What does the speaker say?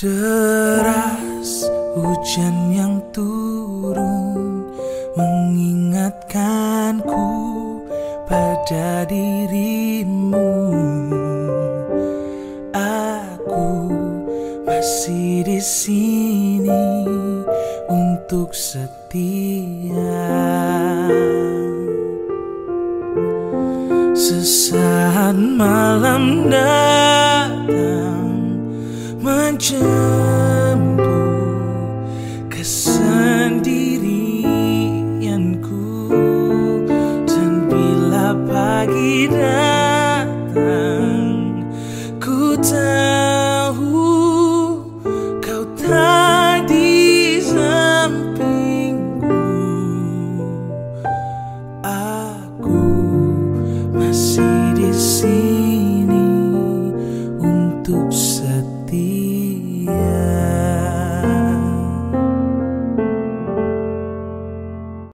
Deras hujan yang turun mengingatkanku pada dirimu. Aku masih di sini untuk setia. Sesaat malam datang menjemput kesendirianku. Dan bila pagi datang ku tak